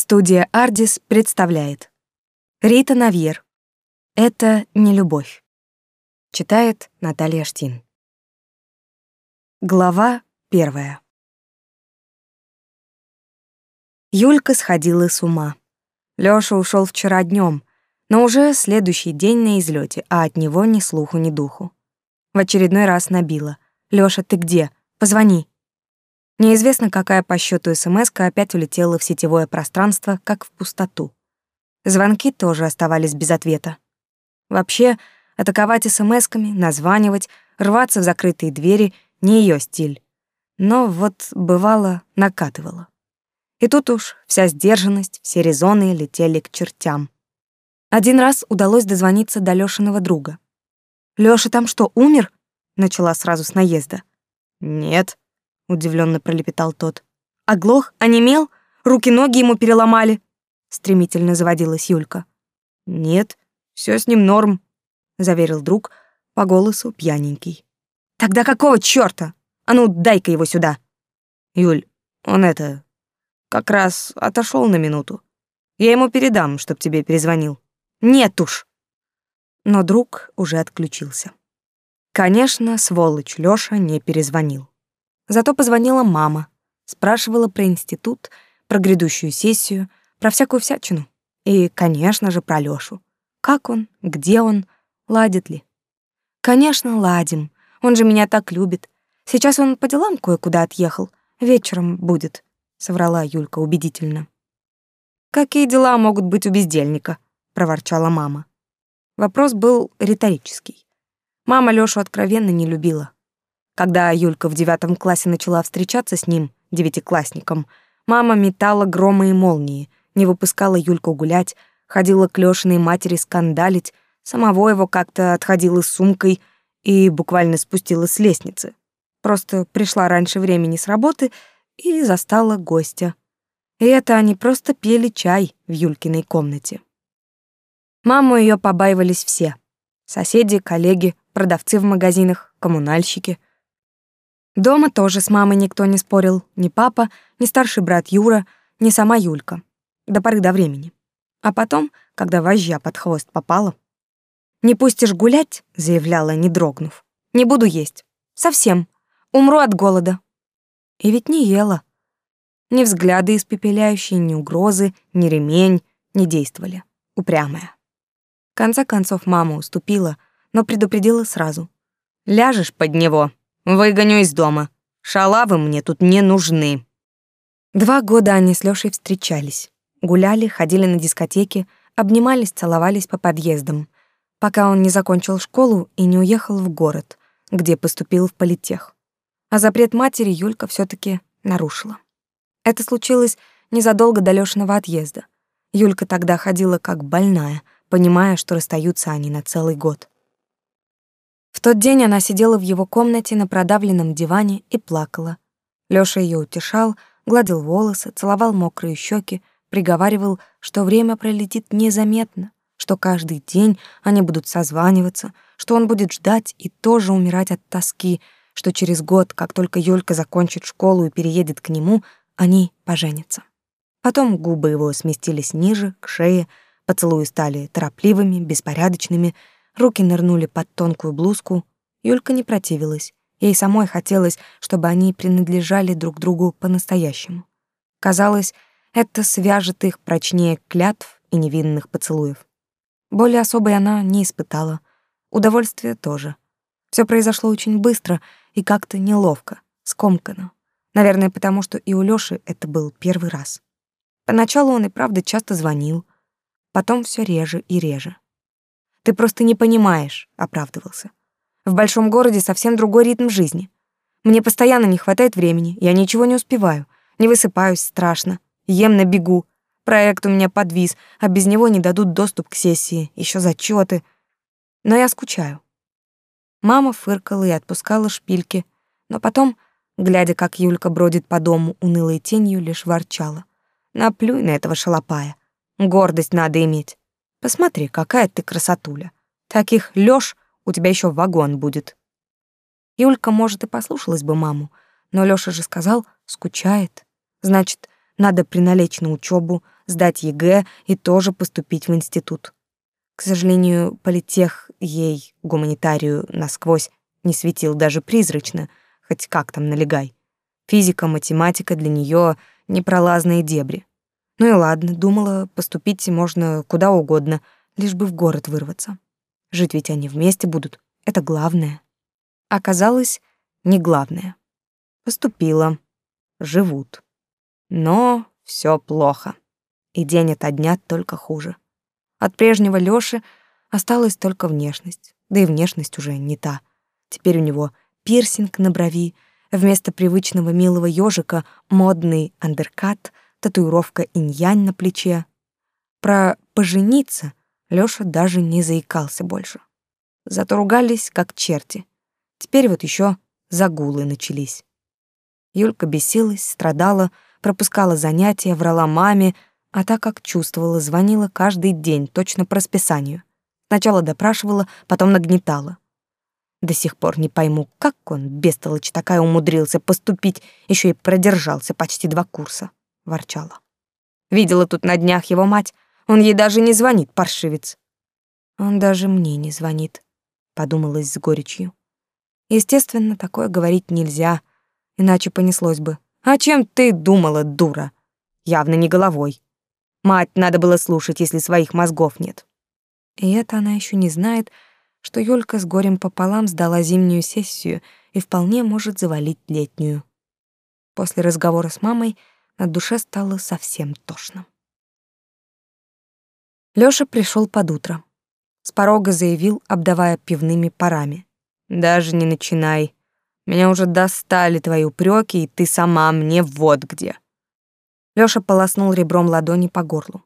Студия «Ардис» представляет Рита Навьер. Это не любовь. Читает Наталья Штин. Глава первая. Юлька сходила с ума. Лёша ушёл вчера днём, но уже следующий день на излёте, а от него ни слуху, ни духу. В очередной раз набила. «Лёша, ты где? Позвони». Неизвестно, какая по счету смс опять улетела в сетевое пространство, как в пустоту. Звонки тоже оставались без ответа. Вообще, атаковать смс-ками, названивать, рваться в закрытые двери — не ее стиль. Но вот, бывало, накатывало. И тут уж вся сдержанность, все резоны летели к чертям. Один раз удалось дозвониться до Лёшиного друга. «Лёша там что, умер?» — начала сразу с наезда. «Нет», удивленно пролепетал тот. Оглох, онемел, руки-ноги ему переломали, стремительно заводилась Юлька. Нет, все с ним норм, заверил друг, по голосу пьяненький. Тогда какого чёрта? А ну, дай-ка его сюда. Юль, он это как раз отошел на минуту. Я ему передам, чтоб тебе перезвонил. Нет уж. Но друг уже отключился. Конечно, сволочь Лёша не перезвонил. Зато позвонила мама, спрашивала про институт, про грядущую сессию, про всякую всячину. И, конечно же, про Лёшу. Как он, где он, ладит ли? Конечно, ладим. Он же меня так любит. Сейчас он по делам кое-куда отъехал. Вечером будет, соврала Юлька убедительно. Какие дела могут быть у бездельника? проворчала мама. Вопрос был риторический. Мама Лёшу откровенно не любила. Когда Юлька в девятом классе начала встречаться с ним, девятиклассником, мама метала громы и молнии, не выпускала Юльку гулять, ходила к Лёшиной матери скандалить, самого его как-то отходила с сумкой и буквально спустила с лестницы. Просто пришла раньше времени с работы и застала гостя. И это они просто пели чай в Юлькиной комнате. Маму ее побаивались все. Соседи, коллеги, продавцы в магазинах, коммунальщики — Дома тоже с мамой никто не спорил, ни папа, ни старший брат Юра, ни сама Юлька. До поры до времени. А потом, когда вожжа под хвост попала... «Не пустишь гулять?» — заявляла, не дрогнув. «Не буду есть. Совсем. Умру от голода». И ведь не ела. Ни взгляды испепеляющие, ни угрозы, ни ремень не действовали. Упрямая. В конце концов мама уступила, но предупредила сразу. «Ляжешь под него, Выгоню из дома. Шалавы мне тут не нужны. Два года они с Лёшей встречались. Гуляли, ходили на дискотеки, обнимались, целовались по подъездам, пока он не закончил школу и не уехал в город, где поступил в политех. А запрет матери Юлька все таки нарушила. Это случилось незадолго до Лёшиного отъезда. Юлька тогда ходила как больная, понимая, что расстаются они на целый год. В тот день она сидела в его комнате на продавленном диване и плакала. Лёша её утешал, гладил волосы, целовал мокрые щеки, приговаривал, что время пролетит незаметно, что каждый день они будут созваниваться, что он будет ждать и тоже умирать от тоски, что через год, как только Юлька закончит школу и переедет к нему, они поженятся. Потом губы его сместились ниже, к шее, поцелуи стали торопливыми, беспорядочными, Руки нырнули под тонкую блузку. Юлька не противилась. Ей самой хотелось, чтобы они принадлежали друг другу по-настоящему. Казалось, это свяжет их прочнее клятв и невинных поцелуев. Боли особой она не испытала. Удовольствия тоже. Все произошло очень быстро и как-то неловко, скомканно. Наверное, потому что и у Лёши это был первый раз. Поначалу он и правда часто звонил, потом все реже и реже. Ты просто не понимаешь, оправдывался. В большом городе совсем другой ритм жизни. Мне постоянно не хватает времени, я ничего не успеваю, не высыпаюсь страшно, ем на бегу. Проект у меня подвис, а без него не дадут доступ к сессии, еще зачеты. Но я скучаю. Мама фыркала и отпускала шпильки, но потом, глядя, как Юлька бродит по дому унылой тенью, лишь ворчала. Наплюй на этого шалопая. Гордость надо иметь. Посмотри, какая ты красотуля. Таких Лёш у тебя еще вагон будет. Юлька, может, и послушалась бы маму, но Лёша же сказал, скучает. Значит, надо приналечь на учебу, сдать ЕГЭ и тоже поступить в институт. К сожалению, политех ей, гуманитарию, насквозь не светил даже призрачно, хоть как там налегай. Физика, математика для нее непролазные дебри. Ну и ладно, думала, поступить можно куда угодно, лишь бы в город вырваться. Жить ведь они вместе будут, это главное. Оказалось, не главное. Поступила. Живут. Но все плохо. И день ото дня только хуже. От прежнего Лёши осталась только внешность. Да и внешность уже не та. Теперь у него пирсинг на брови, вместо привычного милого ёжика модный андеркат — татуировка инь-янь на плече. Про пожениться Лёша даже не заикался больше. Зато ругались как черти. Теперь вот ещё загулы начались. Юлька бесилась, страдала, пропускала занятия, врала маме, а так как чувствовала, звонила каждый день, точно по расписанию. Сначала допрашивала, потом нагнетала. До сих пор не пойму, как он, бестолочь такая, умудрился поступить, ещё и продержался почти два курса ворчала. Видела тут на днях его мать, он ей даже не звонит, паршивец. Он даже мне не звонит, подумалась с горечью. Естественно, такое говорить нельзя, иначе понеслось бы. А чем ты думала, дура? Явно не головой. Мать надо было слушать, если своих мозгов нет. И это она еще не знает, что Юлька с горем пополам сдала зимнюю сессию и вполне может завалить летнюю. После разговора с мамой на душе стало совсем тошно. Лёша пришел под утро. С порога заявил, обдавая пивными парами. «Даже не начинай. Меня уже достали твои упреки, и ты сама мне вот где». Лёша полоснул ребром ладони по горлу.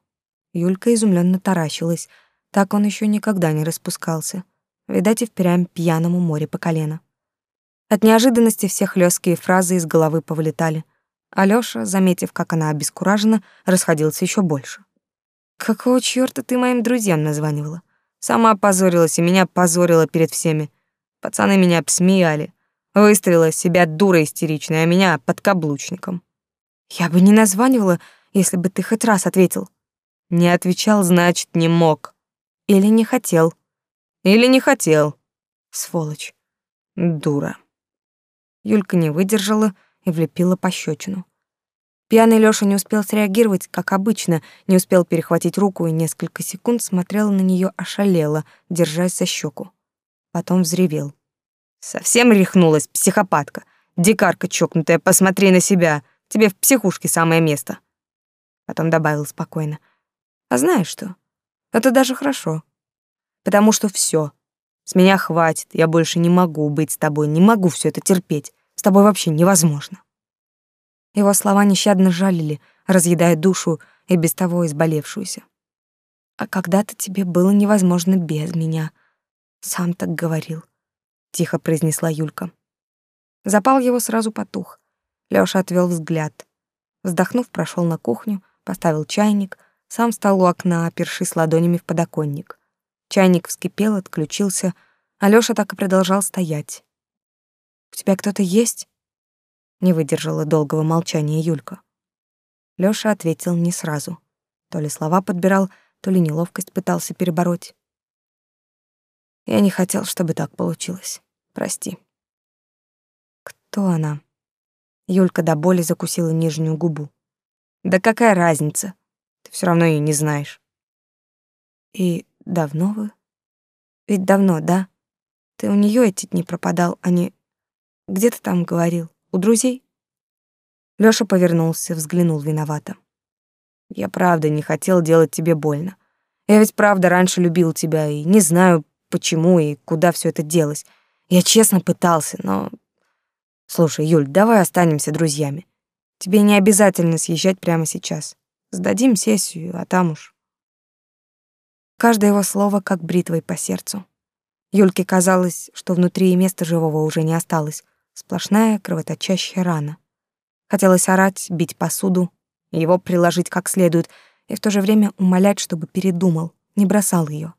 Юлька изумленно таращилась. Так он еще никогда не распускался. Видать, и впрямь пьяному море по колено. От неожиданности все хлёсткие фразы из головы повылетали. Алёша, заметив, как она обескуражена, расходился ещё больше. «Какого чёрта ты моим друзьям названивала? Сама опозорилась и меня позорила перед всеми. Пацаны меня обсмеяли. Выставила себя дурой истеричной, а меня подкаблучником. Я бы не названивала, если бы ты хоть раз ответил. Не отвечал, значит, не мог. Или не хотел. Или не хотел. Сволочь. Дура. Юлька не выдержала и влепила пощечину. Пьяный Лёша не успел среагировать, как обычно, не успел перехватить руку и несколько секунд смотрел на неё ошалело, держась за щеку. Потом взревел. «Совсем рехнулась, психопатка! Дикарка чокнутая, посмотри на себя! Тебе в психушке самое место!» Потом добавил спокойно. «А знаешь что? Это даже хорошо. Потому что всё. С меня хватит, я больше не могу быть с тобой, не могу всё это терпеть. С тобой вообще невозможно. Его слова нещадно жалили, разъедая душу и без того изболевшуюся. А когда-то тебе было невозможно без меня. Сам так говорил, тихо произнесла Юлька. Запал его сразу потух. Лёша отвел взгляд. Вздохнув, прошел на кухню, поставил чайник, сам встал у окна, опершись ладонями в подоконник. Чайник вскипел, отключился, а Лёша так и продолжал стоять. У тебя кто-то есть? Не выдержала долгого молчания Юлька. Лёша ответил не сразу. То ли слова подбирал, то ли неловкость пытался перебороть. Я не хотел, чтобы так получилось. Прости. Кто она? Юлька до боли закусила нижнюю губу. Да какая разница? Ты все равно её не знаешь. И давно вы? Ведь давно, да? Ты у неё эти дни пропадал, а не где ты там говорил? У друзей? Лёша повернулся, взглянул виновато. Я правда не хотел делать тебе больно. Я ведь правда раньше любил тебя и не знаю, почему и куда все это делось. Я честно пытался, но... Слушай, Юль, давай останемся друзьями. Тебе не обязательно съезжать прямо сейчас. Сдадим сессию, а там уж... Каждое его слово как бритвой по сердцу. Юльке казалось, что внутри и места живого уже не осталось. Сплошная кровоточащая рана. Хотелось орать, бить посуду, его приложить как следует, и в то же время умолять, чтобы передумал, не бросал ее.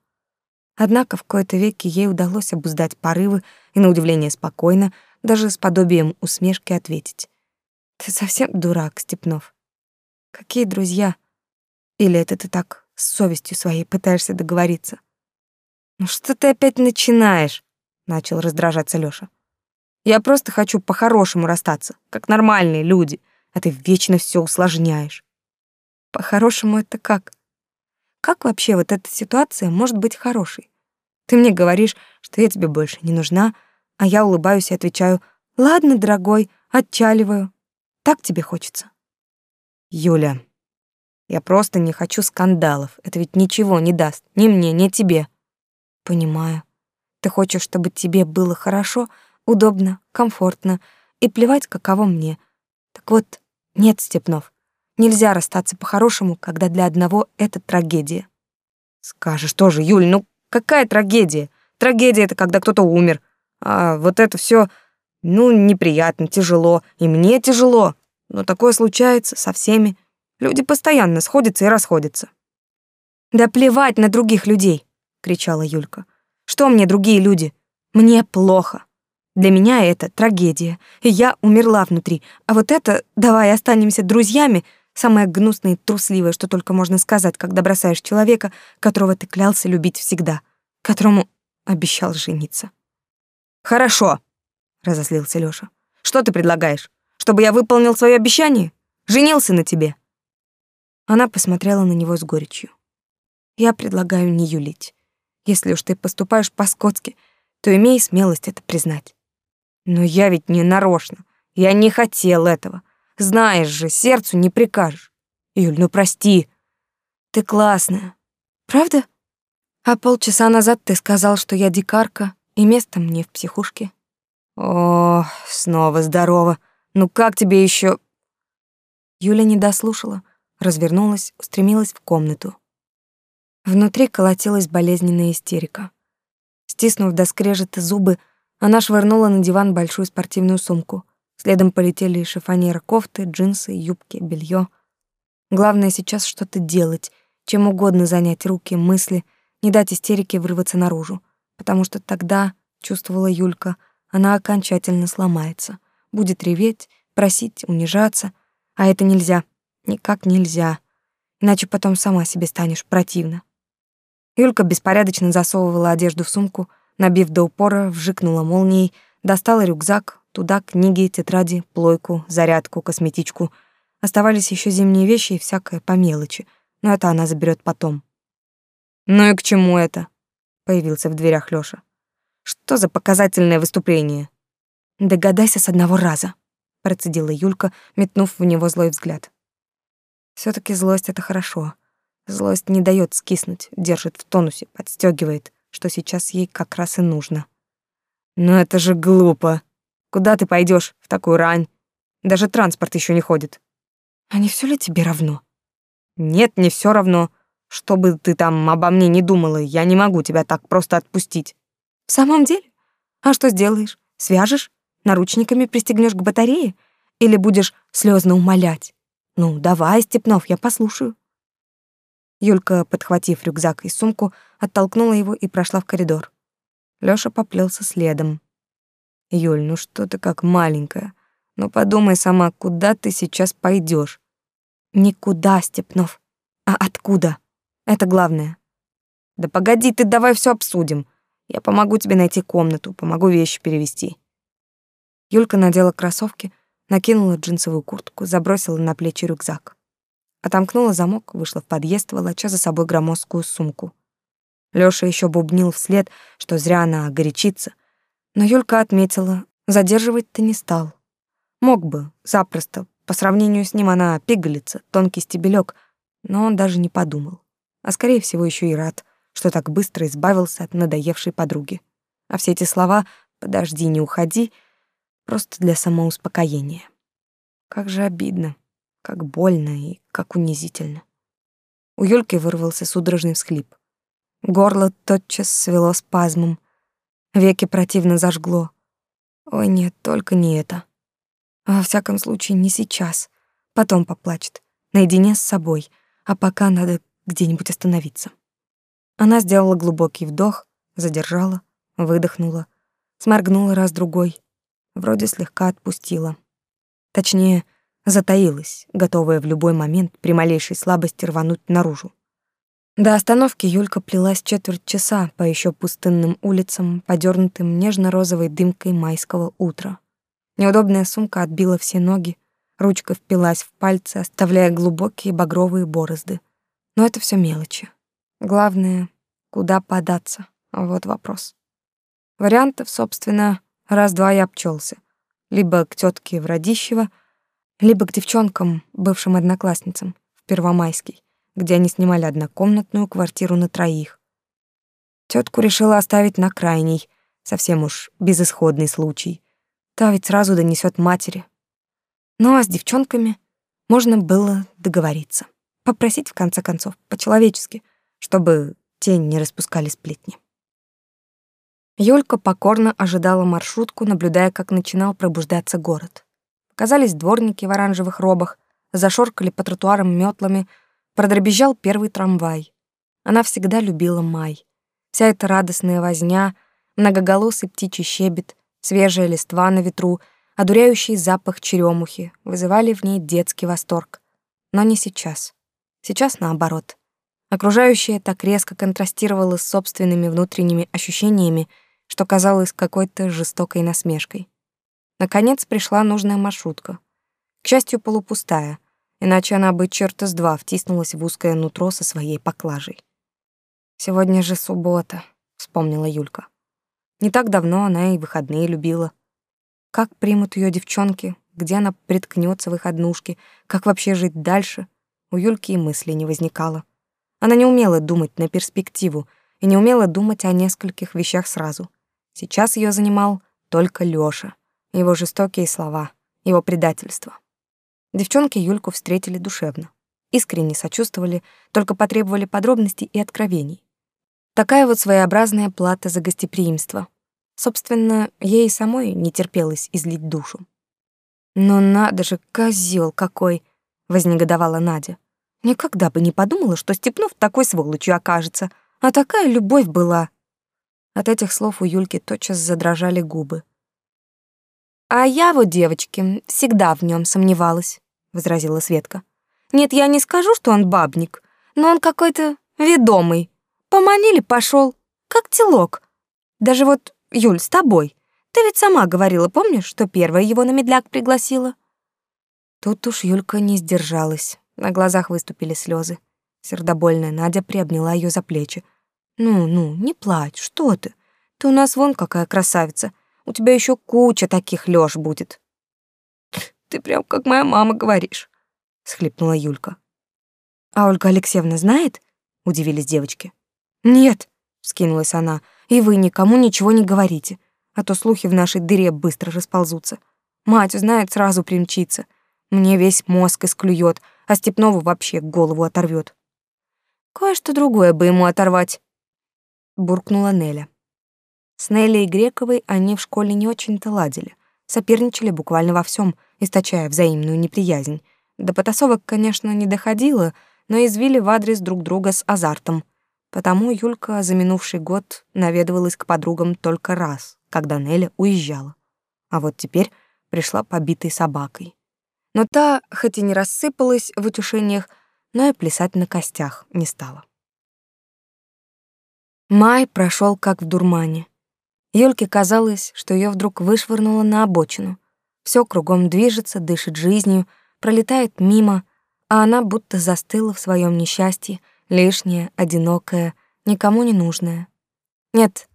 Однако в кои-то веки ей удалось обуздать порывы и, на удивление, спокойно, даже с подобием усмешки ответить. «Ты совсем дурак, Степнов. Какие друзья? Или это ты так с совестью своей пытаешься договориться? Ну что ты опять начинаешь? Начал раздражаться Лёша. Я просто хочу по-хорошему расстаться, как нормальные люди, а ты вечно все усложняешь. По-хорошему это как? Как вообще вот эта ситуация может быть хорошей? Ты мне говоришь, что я тебе больше не нужна, а я улыбаюсь и отвечаю: "Ладно, дорогой, отчаливаю. Так тебе хочется". Юля, я просто не хочу скандалов. Это ведь ничего не даст ни мне, ни тебе. Понимаю. Ты хочешь, чтобы тебе было хорошо, удобно, комфортно и плевать, каково мне. Так вот, нет, Степнов. Нельзя расстаться по-хорошему, когда для одного это трагедия. Скажешь тоже, Юль, ну какая трагедия? Трагедия это когда кто-то умер. А вот это все, ну, неприятно, тяжело, и мне тяжело. Но такое случается со всеми. Люди постоянно сходятся и расходятся. Да плевать на других людей, кричала Юлька. Что мне другие люди? Мне плохо. Для меня это трагедия, и я умерла внутри. А вот это «давай останемся друзьями» — самое гнусное и трусливое, что только можно сказать, когда бросаешь человека, которого ты клялся любить всегда, которому обещал жениться. «Хорошо», — разозлился Лёша. «Что ты предлагаешь? Чтобы я выполнил своё обещание? Женился на тебе?» Она посмотрела на него с горечью. «Я предлагаю не юлить. Если уж ты поступаешь по-скотски, то имей смелость это признать. Но я ведь не нарочно. Я не хотел этого. Знаешь же, сердцу не прикажешь. Юль, ну прости. Ты классная. Правда? А полчаса назад ты сказал, что я дикарка, и место мне в психушке. О, снова здорово. Ну как тебе еще? Юля не дослушала, развернулась, устремилась в комнату. Внутри колотилась болезненная истерика. Стиснув до скрежета зубы, она швырнула на диван большую спортивную сумку. Следом полетели шифоньер кофты, джинсы, юбки, белье. Главное сейчас что-то делать, чем угодно занять руки, мысли, не дать истерике вырваться наружу, потому что тогда, чувствовала Юлька, она окончательно сломается, будет реветь, просить, унижаться, а это нельзя, никак нельзя, иначе потом сама себе станешь противна. Юлька беспорядочно засовывала одежду в сумку, Набив до упора, вжикнула молнией, достала рюкзак, туда книги, тетради, плойку, зарядку, косметичку. Оставались еще зимние вещи и всякое по мелочи, но это она заберет потом. «Ну и к чему это?» — появился в дверях Лёша. «Что за показательное выступление?» «Догадайся с одного раза», — процедила Юлька, метнув в него злой взгляд. все таки злость — это хорошо. Злость не дает скиснуть, держит в тонусе, подстегивает что сейчас ей как раз и нужно. Но это же глупо. Куда ты пойдешь в такую рань? Даже транспорт еще не ходит. А не все ли тебе равно? Нет, не все равно. Что бы ты там обо мне не думала, я не могу тебя так просто отпустить. В самом деле? А что сделаешь? Свяжешь? Наручниками пристегнешь к батарее? Или будешь слезно умолять? Ну, давай, Степнов, я послушаю. Юлька, подхватив рюкзак и сумку, оттолкнула его и прошла в коридор. Лёша поплелся следом. «Юль, ну что ты как маленькая? Ну подумай сама, куда ты сейчас пойдешь? «Никуда, Степнов. А откуда? Это главное». «Да погоди ты, давай все обсудим. Я помогу тебе найти комнату, помогу вещи перевести». Юлька надела кроссовки, накинула джинсовую куртку, забросила на плечи рюкзак. Отомкнула замок, вышла в подъезд, волоча за собой громоздкую сумку. Лёша ещё бубнил вслед, что зря она горячится, но Юлька отметила, задерживать-то не стал. Мог бы, запросто, по сравнению с ним она пигалица, тонкий стебелек, но он даже не подумал. А скорее всего ещё и рад, что так быстро избавился от надоевшей подруги. А все эти слова «подожди, не уходи» просто для самоуспокоения. Как же обидно. Как больно и как унизительно. У Юльки вырвался судорожный всхлип. Горло тотчас свело спазмом. Веки противно зажгло. Ой, нет, только не это. Во всяком случае, не сейчас. Потом поплачет, наедине с собой, а пока надо где-нибудь остановиться. Она сделала глубокий вдох, задержала, выдохнула, сморгнула раз-другой. Вроде слегка отпустила. Точнее, затаилась, готовая в любой момент при малейшей слабости рвануть наружу. До остановки Юлька плелась четверть часа по еще пустынным улицам, подернутым нежно-розовой дымкой майского утра. Неудобная сумка отбила все ноги, ручка впилась в пальцы, оставляя глубокие багровые борозды. Но это все мелочи. Главное, куда податься? Вот вопрос. Вариантов, собственно, раз-два я обчелся. Либо к тетке в Радищево, либо к девчонкам, бывшим одноклассницам, в Первомайский, где они снимали однокомнатную квартиру на троих. Тетку решила оставить на крайний, совсем уж безысходный случай. Та ведь сразу донесет матери. Ну а с девчонками можно было договориться. Попросить, в конце концов, по-человечески, чтобы те не распускали сплетни. Юлька покорно ожидала маршрутку, наблюдая, как начинал пробуждаться город. Показались дворники в оранжевых робах, зашоркали по тротуарам метлами, продребезжал первый трамвай. Она всегда любила май. Вся эта радостная возня, многоголосый птичий щебет, свежая листва на ветру, одуряющий запах черемухи вызывали в ней детский восторг. Но не сейчас. Сейчас наоборот. Окружающее так резко контрастировало с собственными внутренними ощущениями, что казалось какой-то жестокой насмешкой. Наконец пришла нужная маршрутка. К счастью, полупустая, иначе она бы черта с два втиснулась в узкое нутро со своей поклажей. «Сегодня же суббота», — вспомнила Юлька. Не так давно она и выходные любила. Как примут ее девчонки, где она приткнется в их однушке, как вообще жить дальше, у Юльки и мысли не возникало. Она не умела думать на перспективу и не умела думать о нескольких вещах сразу. Сейчас ее занимал только Лёша, его жестокие слова, его предательство. Девчонки Юльку встретили душевно, искренне сочувствовали, только потребовали подробностей и откровений. Такая вот своеобразная плата за гостеприимство. Собственно, ей самой не терпелось излить душу. «Но надо же, козел какой!» — вознегодовала Надя. Никогда бы не подумала, что Степнов такой сволочью окажется. А такая любовь была. От этих слов у Юльки тотчас задрожали губы. «А я вот, девочки, всегда в нем сомневалась», — возразила Светка. «Нет, я не скажу, что он бабник, но он какой-то ведомый. Поманили, пошел, как телок. Даже вот, Юль, с тобой. Ты ведь сама говорила, помнишь, что первая его на медляк пригласила?» Тут уж Юлька не сдержалась. На глазах выступили слезы. Сердобольная Надя приобняла ее за плечи. «Ну, ну, не плачь, что ты? Ты у нас вон какая красавица. У тебя еще куча таких Лёш будет». «Ты прям как моя мама говоришь», — схлипнула Юлька. «А Ольга Алексеевна знает?» — удивились девочки. «Нет», — вскинулась она, — «и вы никому ничего не говорите, а то слухи в нашей дыре быстро расползутся. Мать узнает, сразу примчится. Мне весь мозг исклюет, а Степнову вообще голову оторвет. Кое-что другое бы ему оторвать, буркнула Неля. С Нелей и Грековой они в школе не очень-то ладили, соперничали буквально во всем, источая взаимную неприязнь. До потасовок, конечно, не доходило, но извили в адрес друг друга с азартом. Потому Юлька за минувший год наведывалась к подругам только раз, когда Неля уезжала. А вот теперь пришла побитой собакой. Но та, хоть и не рассыпалась в утешениях, но и плясать на костях не стала. Май прошел как в дурмане. Юльке казалось, что ее вдруг вышвырнуло на обочину. Все кругом движется, дышит жизнью, пролетает мимо, а она будто застыла в своем несчастье, лишняя, одинокая, никому не нужная. Нет,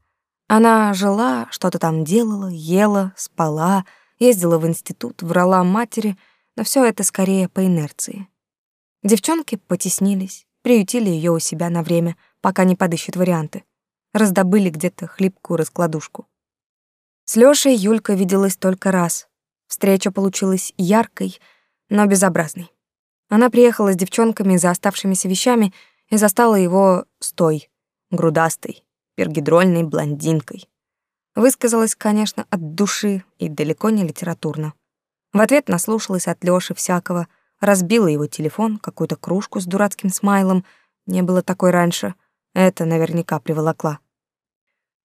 она жила, что-то там делала, ела, спала, ездила в институт, врала матери — но все это скорее по инерции. Девчонки потеснились, приютили ее у себя на время, пока не подыщут варианты. Раздобыли где-то хлипкую раскладушку. С Лёшей Юлька виделась только раз. Встреча получилась яркой, но безобразной. Она приехала с девчонками за оставшимися вещами и застала его стой, грудастой, пергидрольной блондинкой. Высказалась, конечно, от души и далеко не литературно. В ответ наслушалась от Лёши всякого, разбила его телефон, какую-то кружку с дурацким смайлом, не было такой раньше, это наверняка приволокла.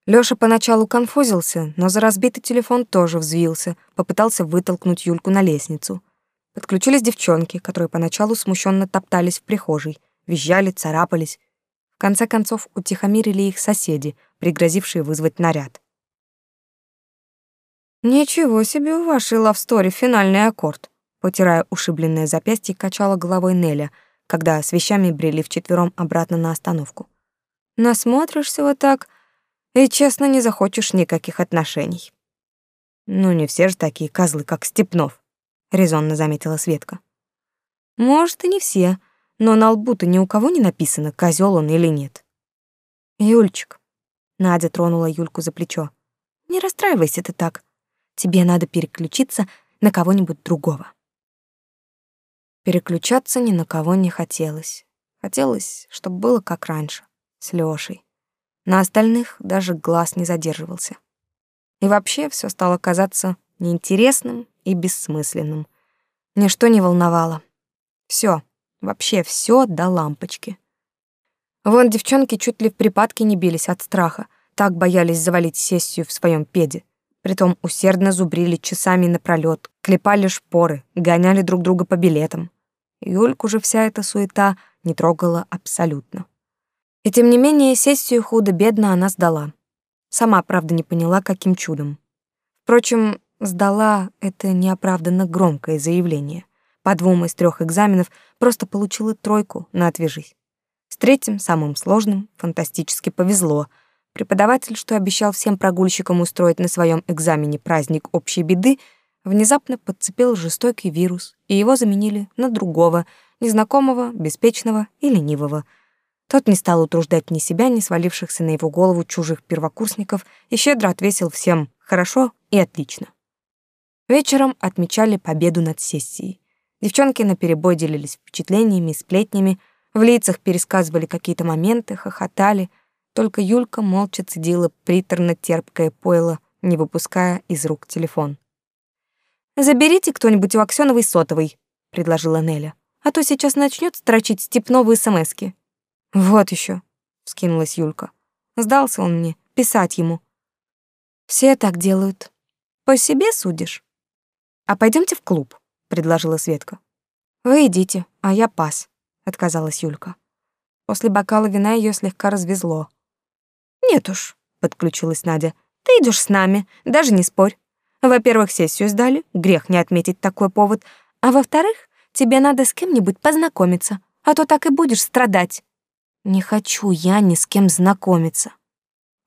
Лёша поначалу конфузился, но за разбитый телефон тоже взвился, попытался вытолкнуть Юльку на лестницу. Подключились девчонки, которые поначалу смущенно топтались в прихожей, визжали, царапались. В конце концов утихомирили их соседи, пригрозившие вызвать наряд. «Ничего себе у вашей лавстори финальный аккорд», потирая ушибленное запястье, качала головой Неля, когда с вещами брели вчетвером обратно на остановку. «Насмотришься вот так, и честно не захочешь никаких отношений». «Ну, не все же такие козлы, как Степнов», — резонно заметила Светка. «Может, и не все, но на лбу-то ни у кого не написано, козел он или нет». «Юльчик», — Надя тронула Юльку за плечо, — «не расстраивайся ты так. Тебе надо переключиться на кого-нибудь другого. Переключаться ни на кого не хотелось. Хотелось, чтобы было как раньше, с Лёшей. На остальных даже глаз не задерживался. И вообще все стало казаться неинтересным и бессмысленным. Ничто не волновало. Все, вообще все до лампочки. Вон девчонки чуть ли в припадке не бились от страха, так боялись завалить сессию в своем педе. Притом усердно зубрили часами напролёт, клепали шпоры, гоняли друг друга по билетам. Юльку же вся эта суета не трогала абсолютно. И тем не менее сессию худо-бедно она сдала. Сама, правда, не поняла, каким чудом. Впрочем, сдала — это неоправданно громкое заявление. По двум из трех экзаменов просто получила тройку на «отвяжись». С третьим, самым сложным, фантастически повезло — Преподаватель, что обещал всем прогульщикам устроить на своем экзамене праздник общей беды, внезапно подцепил жестокий вирус, и его заменили на другого, незнакомого, беспечного и ленивого. Тот не стал утруждать ни себя, ни свалившихся на его голову чужих первокурсников и щедро отвесил всем «хорошо» и «отлично». Вечером отмечали победу над сессией. Девчонки наперебой делились впечатлениями и сплетнями, в лицах пересказывали какие-то моменты, хохотали — только Юлька молча цедила приторно-терпкое пойло, не выпуская из рук телефон. «Заберите кто-нибудь у Аксёновой сотовой», — предложила Неля. «А то сейчас начнёт строчить степновые смски». «Вот ещё», — вскинулась Юлька. «Сдался он мне, писать ему». «Все так делают. По себе судишь?» «А пойдёмте в клуб», — предложила Светка. «Вы идите, а я пас», — отказалась Юлька. После бокала вина её слегка развезло. «Нет уж», — подключилась Надя. «Ты идешь с нами, даже не спорь. Во-первых, сессию сдали, грех не отметить такой повод. А во-вторых, тебе надо с кем-нибудь познакомиться, а то так и будешь страдать». «Не хочу я ни с кем знакомиться».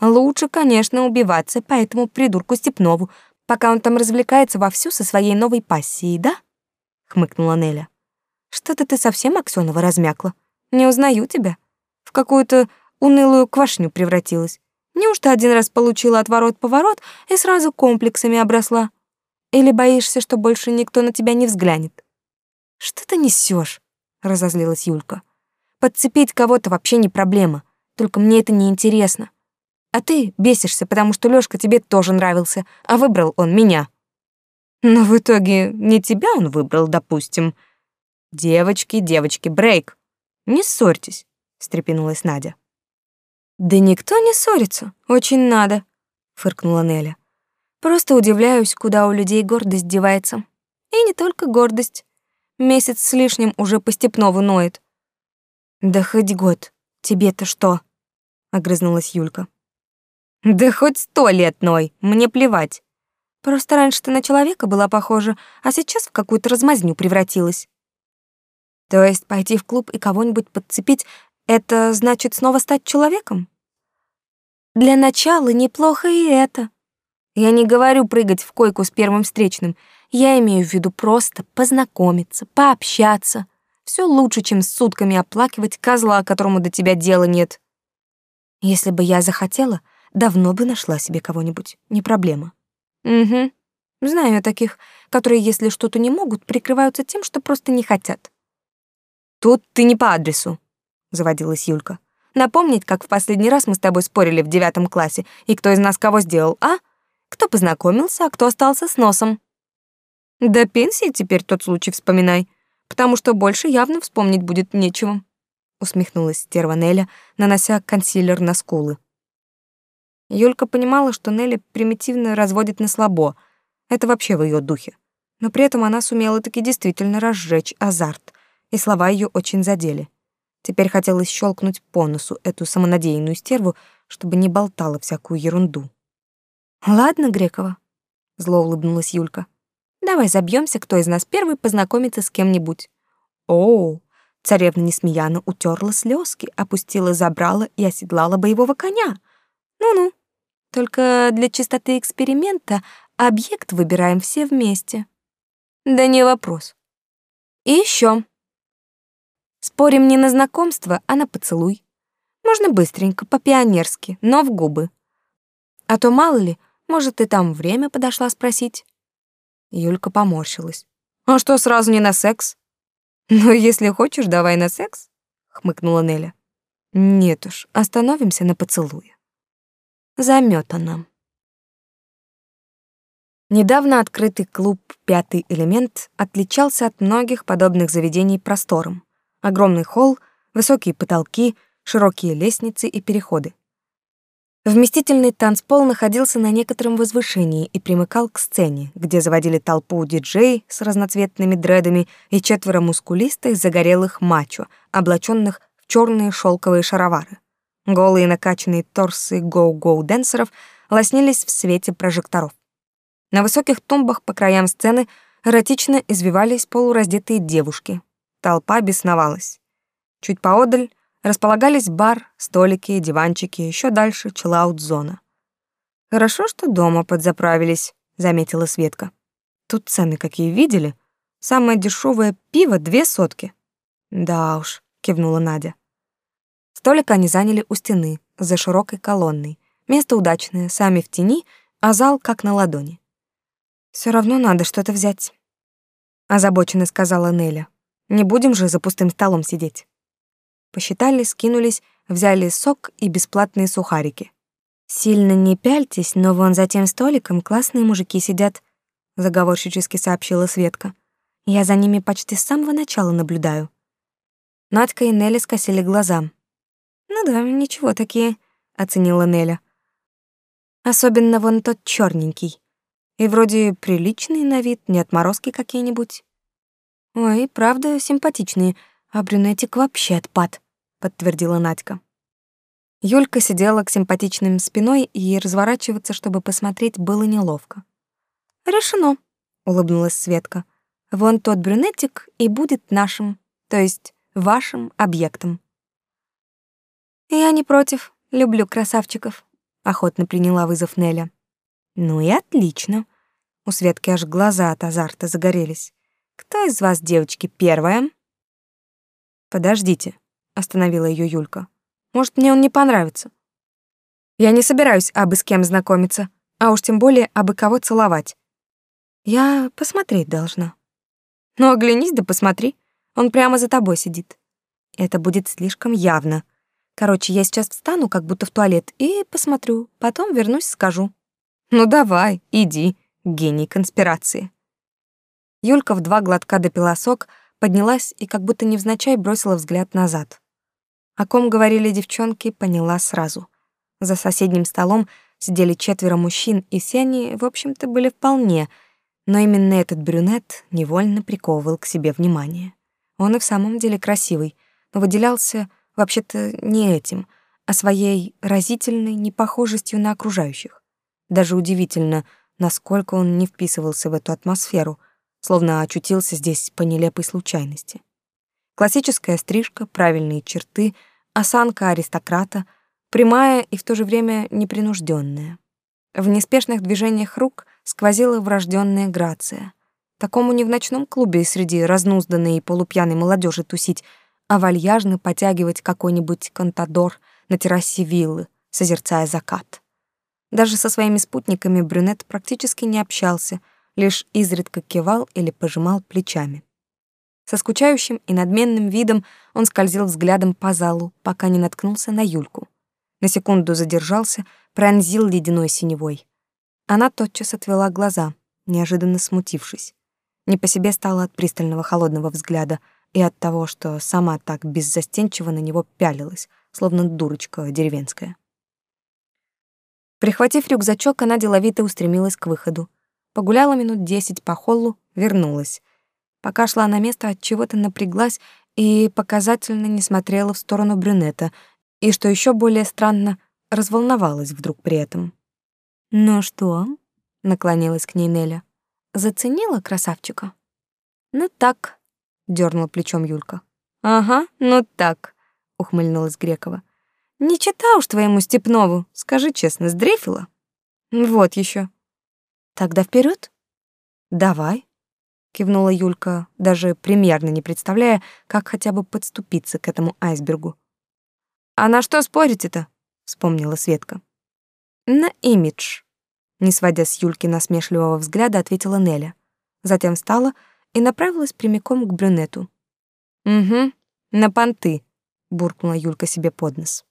«Лучше, конечно, убиваться по этому придурку Степнову, пока он там развлекается вовсю со своей новой пассией, да?» — хмыкнула Неля. «Что-то ты совсем, Аксёнова, размякла. Не узнаю тебя. В какую-то унылую квашню превратилась. Неужто один раз получила отворот-поворот и сразу комплексами обросла? Или боишься, что больше никто на тебя не взглянет? Что ты несешь? разозлилась Юлька. Подцепить кого-то вообще не проблема, только мне это не интересно. А ты бесишься, потому что Лёшка тебе тоже нравился, а выбрал он меня. Но в итоге не тебя он выбрал, допустим. Девочки, девочки, брейк. Не ссорьтесь, встрепенулась Надя. Да никто не ссорится, очень надо, фыркнула Неля. Просто удивляюсь, куда у людей гордость девается. И не только гордость. Месяц с лишним уже по Степнову ноет. Да хоть год. Тебе-то что? огрызнулась Юлька. Да хоть сто лет ной, мне плевать. Просто раньше ты на человека была похожа, а сейчас в какую-то размазню превратилась. То есть пойти в клуб и кого-нибудь подцепить это значит снова стать человеком? Для начала неплохо и это. Я не говорю прыгать в койку с первым встречным. Я имею в виду просто познакомиться, пообщаться. Все лучше, чем сутками оплакивать козла, которому до тебя дела нет. Если бы я захотела, давно бы нашла себе кого-нибудь. Не проблема. Угу. Знаю таких, которые, если что-то не могут, прикрываются тем, что просто не хотят. Тут ты не по адресу, заводилась Юлька. Напомнить, как в последний раз мы с тобой спорили в девятом классе, и кто из нас кого сделал, а? Кто познакомился, а кто остался с носом? До пенсии теперь тот случай вспоминай, потому что больше явно вспомнить будет нечего. Усмехнулась стерва Неля, нанося консилер на скулы. Юлька понимала, что Нелли примитивно разводит на слабо. Это вообще в ее духе. Но при этом она сумела таки действительно разжечь азарт, и слова ее очень задели. Теперь хотелось щелкнуть по носу эту самонадеянную стерву, чтобы не болтала всякую ерунду. «Ладно, Грекова», — зло улыбнулась Юлька. «Давай забьемся, кто из нас первый познакомится с кем-нибудь». «О, Царевна Несмеяна утерла слезки, опустила забрала и оседлала боевого коня. Ну-ну. Только для чистоты эксперимента объект выбираем все вместе. Да не вопрос. И еще. Спорим не на знакомство, а на поцелуй. Можно быстренько, по-пионерски, но в губы. А то мало ли, может, и там время подошла спросить. Юлька поморщилась. А что, сразу не на секс? «Ну, если хочешь, давай на секс», — хмыкнула Неля. «Нет уж, остановимся на поцелуе». Замётано. Недавно открытый клуб «Пятый элемент» отличался от многих подобных заведений простором. Огромный холл, высокие потолки, широкие лестницы и переходы. Вместительный танцпол находился на некотором возвышении и примыкал к сцене, где заводили толпу диджей с разноцветными дредами и четверо мускулистых загорелых мачо, облаченных в черные шелковые шаровары. Голые накачанные торсы гоу-гоу-дэнсеров лоснились в свете прожекторов. На высоких тумбах по краям сцены эротично извивались полураздетые девушки. Толпа бесновалась. Чуть поодаль располагались бар, столики, диванчики, еще дальше чиллаут-зона. «Хорошо, что дома подзаправились», — заметила Светка. «Тут цены какие видели? Самое дешевое пиво — две сотки». «Да уж», — кивнула Надя. Столик они заняли у стены, за широкой колонной. Место удачное, сами в тени, а зал как на ладони. Все равно надо что-то взять», — озабоченно сказала Неля. «Не будем же за пустым столом сидеть». Посчитали, скинулись, взяли сок и бесплатные сухарики. «Сильно не пяльтесь, но вон за тем столиком классные мужики сидят», — заговорщически сообщила Светка. «Я за ними почти с самого начала наблюдаю». Надька и Нелли скосили глаза. «Ну да, ничего такие», — оценила Неля. «Особенно вон тот черненький. И вроде приличный на вид, не отморозки какие-нибудь». «Ой, правда, симпатичные, а брюнетик вообще отпад», подтвердила Надька. Юлька сидела к симпатичным спиной, и разворачиваться, чтобы посмотреть, было неловко. «Решено», — улыбнулась Светка. «Вон тот брюнетик и будет нашим, то есть вашим объектом». «Я не против, люблю красавчиков», — охотно приняла вызов Неля. «Ну и отлично». У Светки аж глаза от азарта загорелись. «Кто из вас, девочки, первая?» «Подождите», остановила ее Юлька. Может, мне он не понравится. Я не собираюсь абы с кем знакомиться, а уж тем более абы кого целовать. Я посмотреть должна. Ну, оглянись да посмотри. Он прямо за тобой сидит. Это будет слишком явно. Короче, я сейчас встану, как будто в туалет, и посмотрю. Потом вернусь, скажу. Ну давай, иди, гений конспирации. Юлька в два глотка допила сок, поднялась и как будто невзначай бросила взгляд назад. О ком говорили девчонки, поняла сразу. За соседним столом сидели четверо мужчин, и все они, в общем-то, были вполне, но именно этот брюнет невольно приковывал к себе внимание. Он и в самом деле красивый, но выделялся вообще-то не этим, а своей разительной непохожестью на окружающих. Даже удивительно, насколько он не вписывался в эту атмосферу, словно очутился здесь по нелепой случайности. Классическая стрижка, правильные черты, осанка аристократа, прямая и в то же время непринужденная. В неспешных движениях рук сквозила врожденная грация. Такому не в ночном клубе среди разнузданной и полупьяной молодежи тусить, а вальяжно потягивать какой-нибудь контадор на террасе виллы, созерцая закат. Даже со своими спутниками брюнет практически не общался, лишь изредка кивал или пожимал плечами. Со скучающим и надменным видом он скользил взглядом по залу, пока не наткнулся на Юльку. На секунду задержался, пронзил ледяной синевой. Она тотчас отвела глаза, неожиданно смутившись. Не по себе стало от пристального холодного взгляда и от того, что сама так беззастенчиво на него пялилась, словно дурочка деревенская. Прихватив рюкзачок, она деловито устремилась к выходу. погуляла минут десять по холлу, вернулась. Пока шла на место, от чего-то напряглась и показательно не смотрела в сторону брюнета, и, что еще более странно, разволновалась вдруг при этом. «Ну что?» — наклонилась к ней Неля. «Заценила красавчика?» «Ну так», — дернула плечом Юлька. «Ага, ну так», — ухмыльнулась Грекова. «Не чита уж твоему Степнову, скажи честно, сдрефила?» «Вот еще. «Тогда вперед. «Давай», — кивнула Юлька, даже примерно не представляя, как хотя бы подступиться к этому айсбергу. «А на что спорите-то?» — вспомнила Светка. «На имидж», — не сводя с Юльки насмешливого взгляда, ответила Неля. Затем встала и направилась прямиком к брюнету. «Угу, на понты», — буркнула Юлька себе под нос.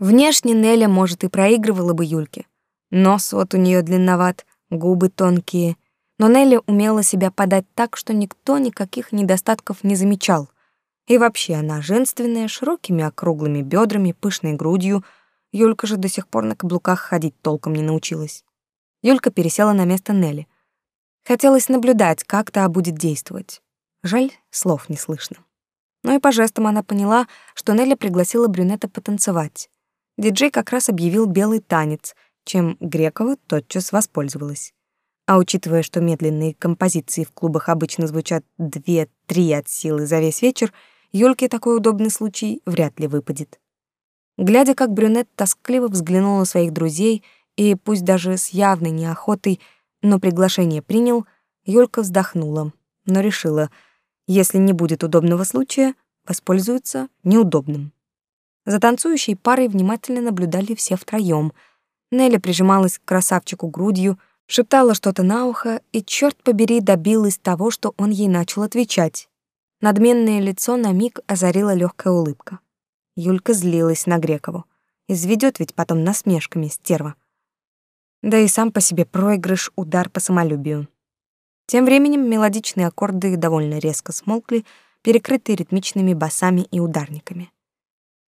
Внешне Неля, может, и проигрывала бы Юльке. Нос вот у нее длинноват, губы тонкие, но Нелли умела себя подать так, что никто никаких недостатков не замечал. И вообще она женственная, широкими округлыми бедрами, пышной грудью. Юлька же до сих пор на каблуках ходить толком не научилась. Юлька пересела на место Нелли. Хотелось наблюдать, как та будет действовать. Жаль, слов не слышно. Но и по жестам она поняла, что Нелли пригласила брюнета потанцевать. Диджей как раз объявил белый танец, чем Грекова тотчас воспользовалась. А учитывая, что медленные композиции в клубах обычно звучат две-три от силы за весь вечер, Юльке такой удобный случай вряд ли выпадет. Глядя, как брюнет тоскливо взглянул на своих друзей и, пусть даже с явной неохотой, но приглашение принял, Юлька вздохнула, но решила — если не будет удобного случая, воспользуются неудобным. За танцующей парой внимательно наблюдали все втроем. Нелли прижималась к красавчику грудью, шептала что-то на ухо и, черт побери, добилась того, что он ей начал отвечать. Надменное лицо на миг озарила легкая улыбка. Юлька злилась на Грекову. Изведет ведь потом насмешками стерва. Да и сам по себе проигрыш удар по самолюбию. Тем временем мелодичные аккорды довольно резко смолкли, перекрытые ритмичными басами и ударниками.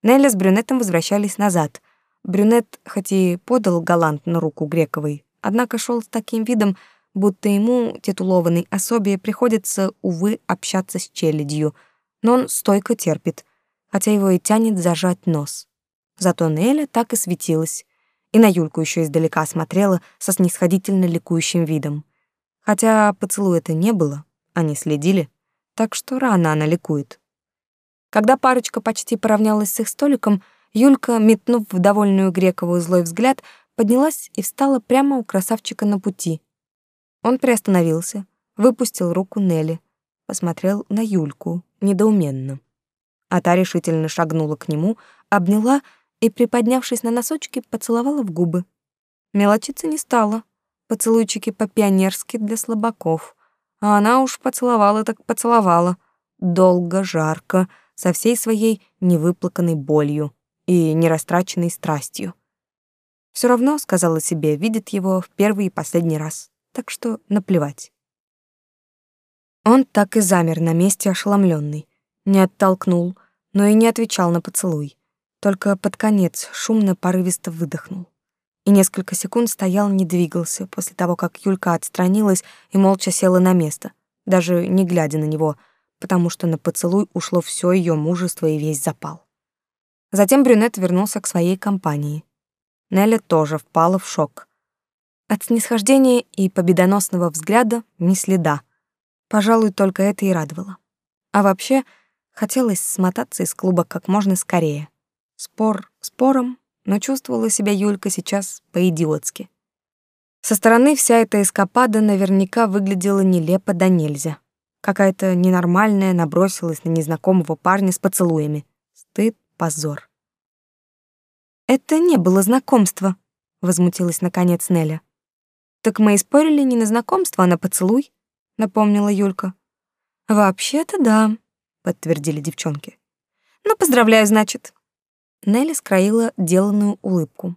Нелли с брюнетом возвращались назад. Брюнет, хоть и подал галантно руку Грековой, однако шел с таким видом, будто ему, титулованной особе, приходится, увы, общаться с челядью, но он стойко терпит, хотя его и тянет зажать нос. Зато Неля так и светилась, и на Юльку еще издалека смотрела со снисходительно ликующим видом. Хотя поцелуя-то не было, они следили, так что рано она ликует. Когда парочка почти поравнялась с их столиком, Юлька, метнув в довольную Грекову злой взгляд, поднялась и встала прямо у красавчика на пути. Он приостановился, выпустил руку Нелли, посмотрел на Юльку недоуменно. А та решительно шагнула к нему, обняла и, приподнявшись на носочки, поцеловала в губы. Мелочиться не стала, Поцелуйчики по-пионерски для слабаков. А она уж поцеловала так поцеловала. Долго, жарко, со всей своей невыплаканной болью и нерастраченной страстью. Все равно, сказала себе, видит его в первый и последний раз. Так что наплевать. Он так и замер на месте ошеломленный, не оттолкнул, но и не отвечал на поцелуй. Только под конец шумно порывисто выдохнул и несколько секунд стоял, не двигался, после того, как Юлька отстранилась и молча села на место, даже не глядя на него, потому что на поцелуй ушло все ее мужество и весь запал. Затем брюнет вернулся к своей компании. Неля тоже впала в шок. От снисхождения и победоносного взгляда ни следа. Пожалуй, только это и радовало. А вообще, хотелось смотаться из клуба как можно скорее. Спор спором, но чувствовала себя Юлька сейчас по-идиотски. Со стороны вся эта эскапада наверняка выглядела нелепо да нельзя. Какая-то ненормальная набросилась на незнакомого парня с поцелуями. Стыд, позор. «Это не было знакомство», — возмутилась наконец Неля. «Так мы и спорили не на знакомство, а на поцелуй», — напомнила Юлька. «Вообще-то да», — подтвердили девчонки. «Ну, поздравляю, значит. Нелли скроила деланную улыбку.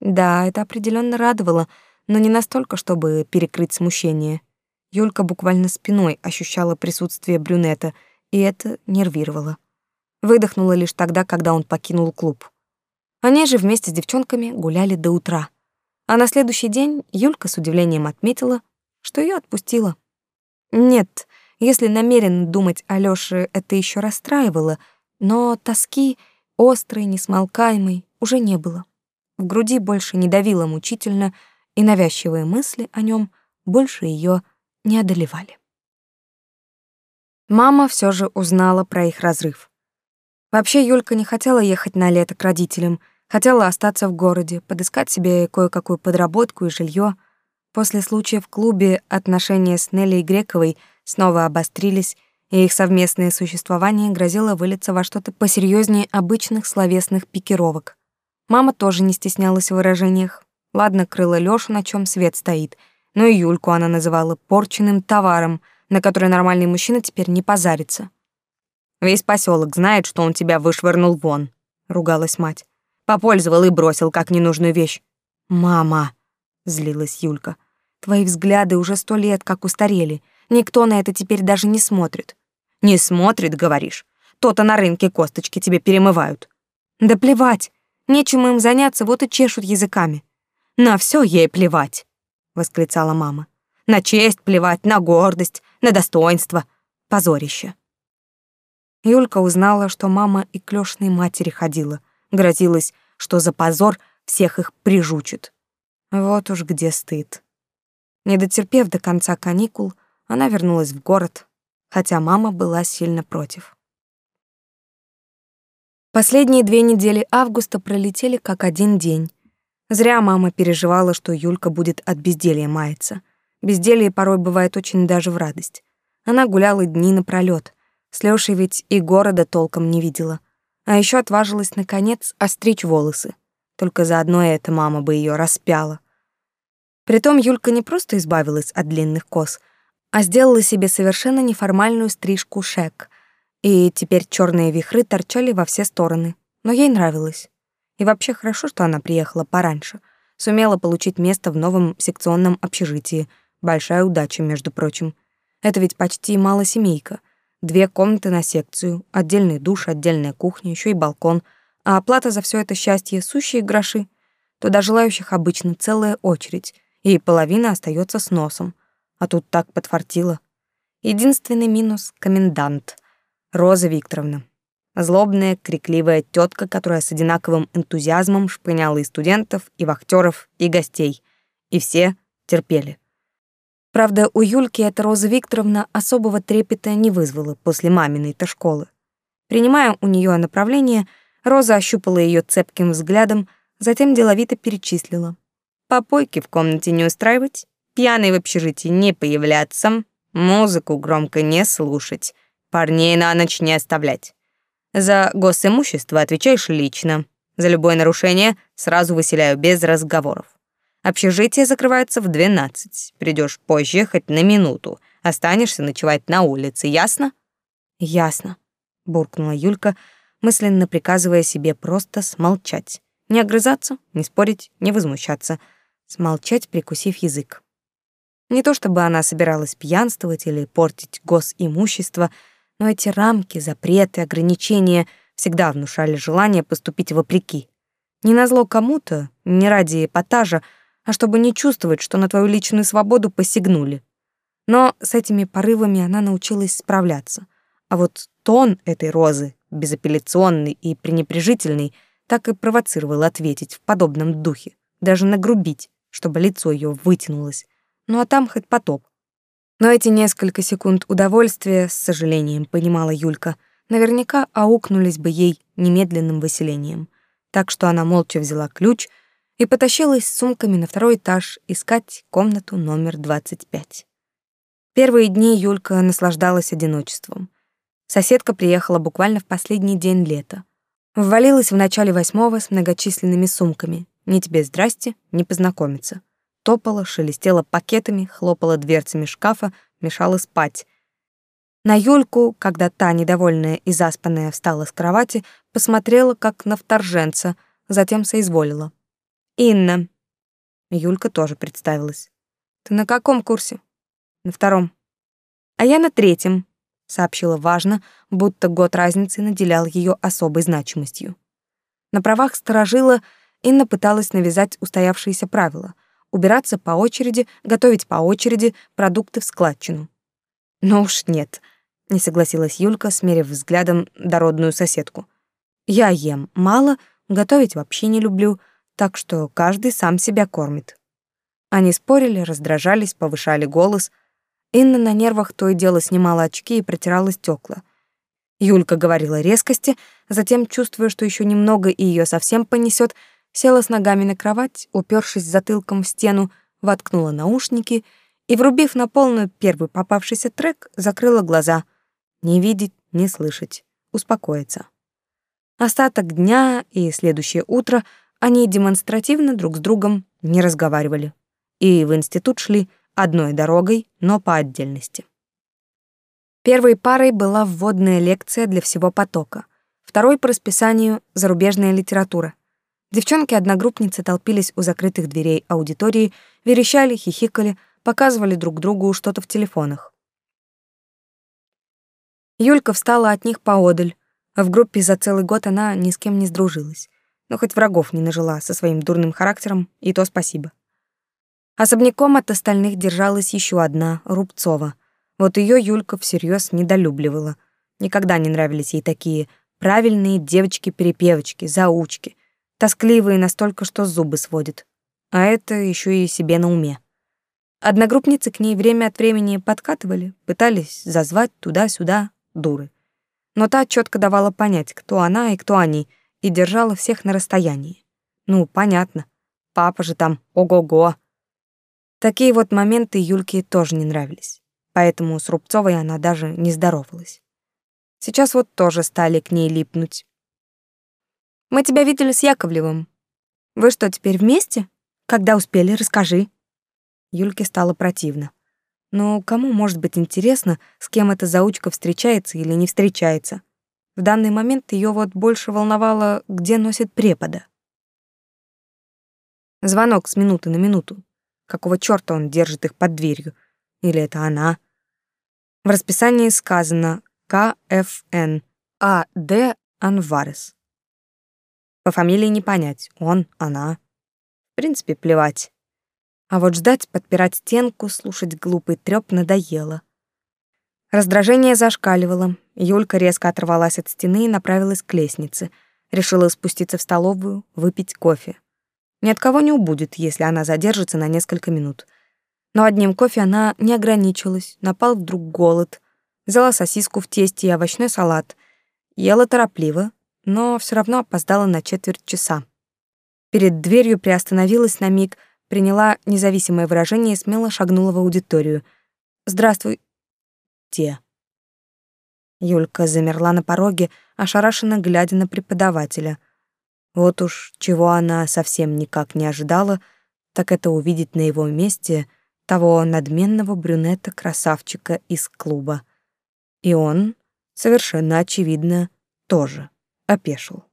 Да, это определенно радовало, но не настолько, чтобы перекрыть смущение. Юлька буквально спиной ощущала присутствие брюнета, и это нервировало. Выдохнула лишь тогда, когда он покинул клуб. Они же вместе с девчонками гуляли до утра. А на следующий день Юлька с удивлением отметила, что ее отпустила. Нет, если намеренно думать о Лёше, это еще расстраивало, но тоски, острой, несмолкаемой, уже не было. В груди больше не давило мучительно, и навязчивые мысли о нем больше ее не одолевали. Мама все же узнала про их разрыв. Вообще Юлька не хотела ехать на лето к родителям, хотела остаться в городе, подыскать себе кое-какую подработку и жилье. После случая в клубе отношения с Нелли Грековой снова обострились, и их совместное существование грозило вылиться во что-то посерьезнее обычных словесных пикировок. Мама тоже не стеснялась в выражениях. Ладно, крыла Лёшу, на чем свет стоит, но и Юльку она называла порченным товаром, на который нормальный мужчина теперь не позарится. Весь поселок знает, что он тебя вышвырнул вон, ругалась мать. Попользовал и бросил как ненужную вещь. Мама, злилась Юлька. Твои взгляды уже сто лет как устарели. Никто на это теперь даже не смотрит. Не смотрит, говоришь? То-то на рынке косточки тебе перемывают. Да плевать. Нечем им заняться, вот и чешут языками. На все ей плевать, восклицала мама. На честь плевать, на гордость, на достоинство. Позорище. Юлька узнала, что мама и к Лёшиной матери ходила. Грозилась, что за позор всех их прижучит. Вот уж где стыд. Не дотерпев до конца каникул, она вернулась в город, хотя мама была сильно против. Последние две недели августа пролетели как один день. Зря мама переживала, что Юлька будет от безделья маяться. Безделье порой бывает очень даже в радость. Она гуляла дни напролёт, с Лёшей ведь и города толком не видела. А ещё отважилась, наконец, остричь волосы. Только за одно это мама бы её распяла. Притом Юлька не просто избавилась от длинных кос, а сделала себе совершенно неформальную стрижку шек. И теперь чёрные вихры торчали во все стороны. Но ей нравилось. И вообще хорошо, что она приехала пораньше. Сумела получить место в новом секционном общежитии. Большая удача, между прочим. Это ведь почти малосемейка — Две комнаты на секцию, отдельный душ, отдельная кухня, еще и балкон. А оплата за все это счастье — сущие гроши. Туда желающих обычно целая очередь, и половина остается с носом. А тут так подфартило. Единственный минус — комендант. Роза Викторовна. Злобная, крикливая тетка, которая с одинаковым энтузиазмом шпыняла и студентов, и вахтеров, и гостей. И все терпели. Правда, у Юльки эта Роза Викторовна особого трепета не вызвала после маминой-то школы. Принимая у нее направление, Роза ощупала ее цепким взглядом, затем деловито перечислила. Попойки в комнате не устраивать, пьяный в общежитии не появляться, музыку громко не слушать, парней на ночь не оставлять. За госимущество отвечаешь лично. За любое нарушение сразу выселяю без разговоров. Общежитие закрывается в двенадцать. Придешь позже, хоть на минуту. Останешься ночевать на улице, ясно? Ясно, буркнула Юлька, мысленно приказывая себе просто смолчать. Не огрызаться, не спорить, не возмущаться. Смолчать, прикусив язык. Не то чтобы она собиралась пьянствовать или портить госимущество, но эти рамки, запреты, ограничения всегда внушали желание поступить вопреки. Не назло кому-то, не ради эпатажа, а чтобы не чувствовать, что на твою личную свободу посягнули. Но с этими порывами она научилась справляться. А вот тон этой розы, безапелляционный и пренепрежительный, так и провоцировал ответить в подобном духе, даже нагрубить, чтобы лицо ее вытянулось. Ну а там хоть потоп. Но эти несколько секунд удовольствия, с сожалением, понимала Юлька, наверняка аукнулись бы ей немедленным выселением. Так что она молча взяла ключ — и потащилась с сумками на второй этаж искать комнату номер 25. Первые дни Юлька наслаждалась одиночеством. Соседка приехала буквально в последний день лета. Ввалилась в начале восьмого с многочисленными сумками. Ни тебе здрасте, ни познакомиться. Топала, шелестела пакетами, хлопала дверцами шкафа, мешала спать. На Юльку, когда та, недовольная и заспанная, встала с кровати, посмотрела, как на вторженца, затем соизволила. Инна. Юлька тоже представилась. Ты на каком курсе? На втором. А я на третьем, сообщила важно, будто год разницы наделял ее особой значимостью. На правах сторожила Инна пыталась навязать устоявшиеся правила — убираться по очереди, готовить по очереди продукты в складчину. «Ну уж нет», — не согласилась Юлька, смерив взглядом дородную соседку. «Я ем мало, готовить вообще не люблю, так что каждый сам себя кормит». Они спорили, раздражались, повышали голос. Инна на нервах то и дело снимала очки и протирала стекла. Юлька говорила резкости, затем, чувствуя, что еще немного и ее совсем понесет, села с ногами на кровать, упершись затылком в стену, воткнула наушники и, врубив на полную первый попавшийся трек, закрыла глаза. Не видеть, не слышать, успокоиться. Остаток дня и следующее утро они демонстративно друг с другом не разговаривали. И в институт шли одной дорогой, но по отдельности. Первой парой была вводная лекция для всего потока, второй по расписанию зарубежная литература — Девчонки-одногруппницы толпились у закрытых дверей аудитории, верещали, хихикали, показывали друг другу что-то в телефонах. Юлька встала от них поодаль. В группе за целый год она ни с кем не сдружилась. Но хоть врагов не нажила со своим дурным характером, и то спасибо. Особняком от остальных держалась еще одна, Рубцова. Вот ее Юлька всерьез недолюбливала. Никогда не нравились ей такие правильные девочки-перепевочки, заучки, тоскливые настолько, что зубы сводит. А это еще и себе на уме. Одногруппницы к ней время от времени подкатывали, пытались зазвать туда-сюда дуры. Но та четко давала понять, кто она и кто они, и держала всех на расстоянии. Ну, понятно. Папа же там ого-го. Такие вот моменты Юльке тоже не нравились. Поэтому с Рубцовой она даже не здоровалась. Сейчас вот тоже стали к ней липнуть. Мы тебя видели с Яковлевым. Вы что, теперь вместе? Когда успели, расскажи. Юльке стало противно. Ну, кому может быть интересно, с кем эта заучка встречается или не встречается? В данный момент ее вот больше волновало, где носит препода. Звонок с минуты на минуту. Какого чёрта он держит их под дверью? Или это она? В расписании сказано КФН А.Д. Анварес. По фамилии не понять, он, она. В принципе, плевать. А вот ждать, подпирать стенку, слушать глупый трёп надоело. Раздражение зашкаливало. Юлька резко оторвалась от стены и направилась к лестнице. Решила спуститься в столовую, выпить кофе. Ни от кого не убудет, если она задержится на несколько минут. Но одним кофе она не ограничилась, напал вдруг голод. Взяла сосиску в тесте и овощной салат. Ела торопливо, но все равно опоздала на четверть часа. Перед дверью приостановилась на миг, приняла независимое выражение и смело шагнула в аудиторию. «Здравствуй, те». Юлька замерла на пороге, ошарашенно глядя на преподавателя. Вот уж чего она совсем никак не ожидала, так это увидеть на его месте того надменного брюнета-красавчика из клуба. И он, совершенно очевидно, тоже опешил.